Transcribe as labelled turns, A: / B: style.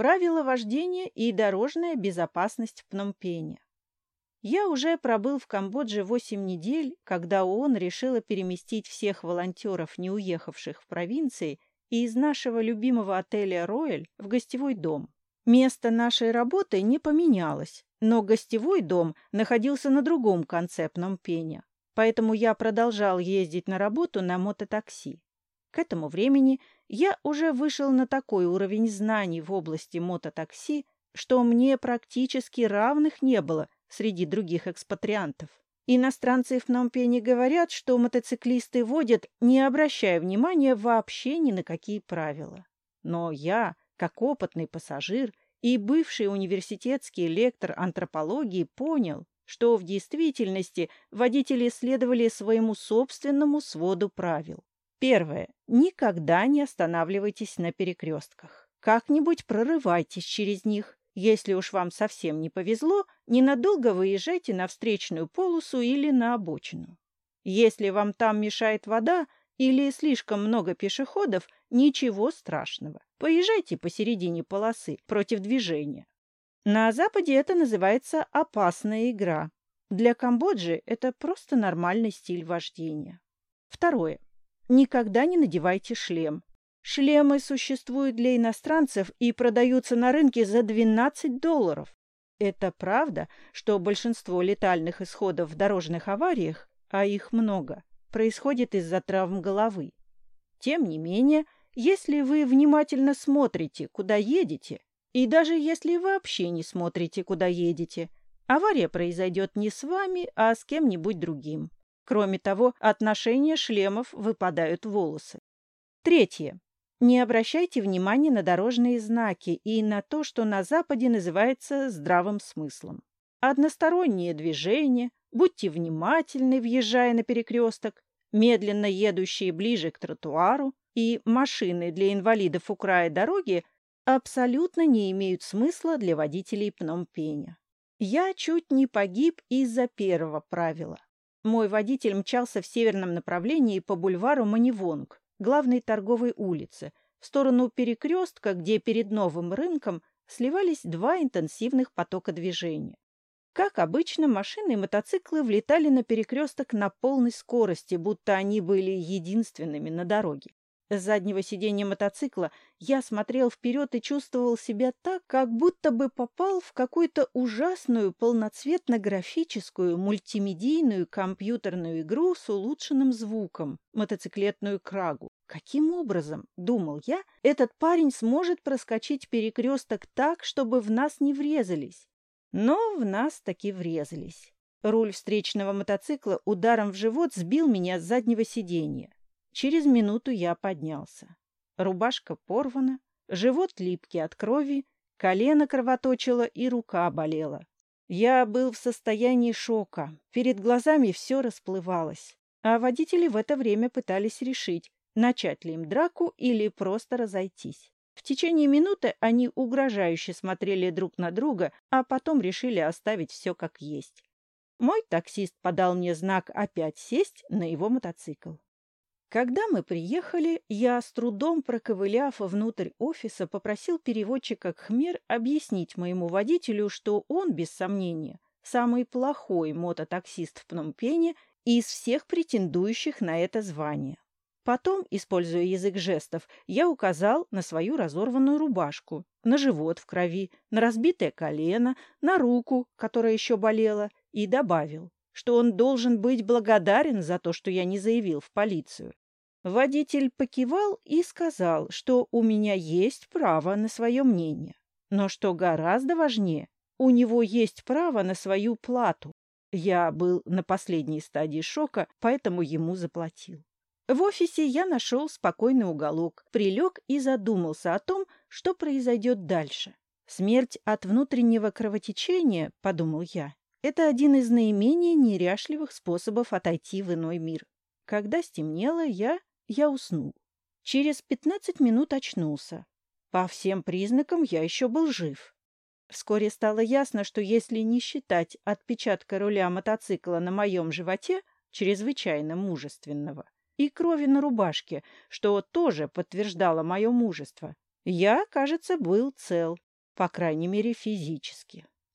A: Правила вождения и дорожная безопасность в Пномпене. Я уже пробыл в Камбодже 8 недель, когда ООН решила переместить всех волонтеров, не уехавших в провинции, из нашего любимого отеля «Рояль» в гостевой дом. Место нашей работы не поменялось, но гостевой дом находился на другом конце Пномпеня, поэтому я продолжал ездить на работу на мототакси. К этому времени я уже вышел на такой уровень знаний в области мототакси, что мне практически равных не было среди других экспатриантов. Иностранцы в Пномпене говорят, что мотоциклисты водят, не обращая внимания вообще ни на какие правила. Но я, как опытный пассажир и бывший университетский лектор антропологии, понял, что в действительности водители следовали своему собственному своду правил. Первое. Никогда не останавливайтесь на перекрестках. Как-нибудь прорывайтесь через них. Если уж вам совсем не повезло, ненадолго выезжайте на встречную полосу или на обочину. Если вам там мешает вода или слишком много пешеходов, ничего страшного. Поезжайте посередине полосы против движения. На Западе это называется опасная игра. Для Камбоджи это просто нормальный стиль вождения. Второе. Никогда не надевайте шлем. Шлемы существуют для иностранцев и продаются на рынке за 12 долларов. Это правда, что большинство летальных исходов в дорожных авариях, а их много, происходит из-за травм головы. Тем не менее, если вы внимательно смотрите, куда едете, и даже если вообще не смотрите, куда едете, авария произойдет не с вами, а с кем-нибудь другим. Кроме того, от ношения шлемов выпадают волосы. Третье. Не обращайте внимания на дорожные знаки и на то, что на Западе называется здравым смыслом. Одностороннее движение, будьте внимательны, въезжая на перекресток, медленно едущие ближе к тротуару и машины для инвалидов у края дороги абсолютно не имеют смысла для водителей Пномпеня. Я чуть не погиб из-за первого правила. Мой водитель мчался в северном направлении по бульвару Манивонг, главной торговой улице, в сторону перекрестка, где перед новым рынком сливались два интенсивных потока движения. Как обычно, машины и мотоциклы влетали на перекресток на полной скорости, будто они были единственными на дороге. С заднего сиденья мотоцикла я смотрел вперед и чувствовал себя так, как будто бы попал в какую-то ужасную полноцветно-графическую мультимедийную компьютерную игру с улучшенным звуком, мотоциклетную крагу. Каким образом, думал я, этот парень сможет проскочить перекресток так, чтобы в нас не врезались? Но в нас таки врезались. Руль встречного мотоцикла ударом в живот сбил меня с заднего сиденья. Через минуту я поднялся. Рубашка порвана, живот липкий от крови, колено кровоточило и рука болела. Я был в состоянии шока, перед глазами все расплывалось, а водители в это время пытались решить, начать ли им драку или просто разойтись. В течение минуты они угрожающе смотрели друг на друга, а потом решили оставить все как есть. Мой таксист подал мне знак опять сесть на его мотоцикл. Когда мы приехали, я, с трудом проковыляв внутрь офиса, попросил переводчика Кхмер объяснить моему водителю, что он, без сомнения, самый плохой мототаксист в Пномпене из всех претендующих на это звание. Потом, используя язык жестов, я указал на свою разорванную рубашку, на живот в крови, на разбитое колено, на руку, которая еще болела, и добавил, что он должен быть благодарен за то, что я не заявил в полицию. Водитель покивал и сказал, что у меня есть право на свое мнение. Но что гораздо важнее, у него есть право на свою плату. Я был на последней стадии шока, поэтому ему заплатил. В офисе я нашел спокойный уголок, прилег и задумался о том, что произойдет дальше. Смерть от внутреннего кровотечения, подумал я, это один из наименее неряшливых способов отойти в иной мир. Когда стемнело, я я уснул. Через пятнадцать минут очнулся. По всем признакам я еще был жив. Вскоре стало ясно, что если не считать отпечатка руля мотоцикла на моем животе, чрезвычайно мужественного, и крови на рубашке, что тоже подтверждало мое мужество, я, кажется, был цел. По крайней мере, физически.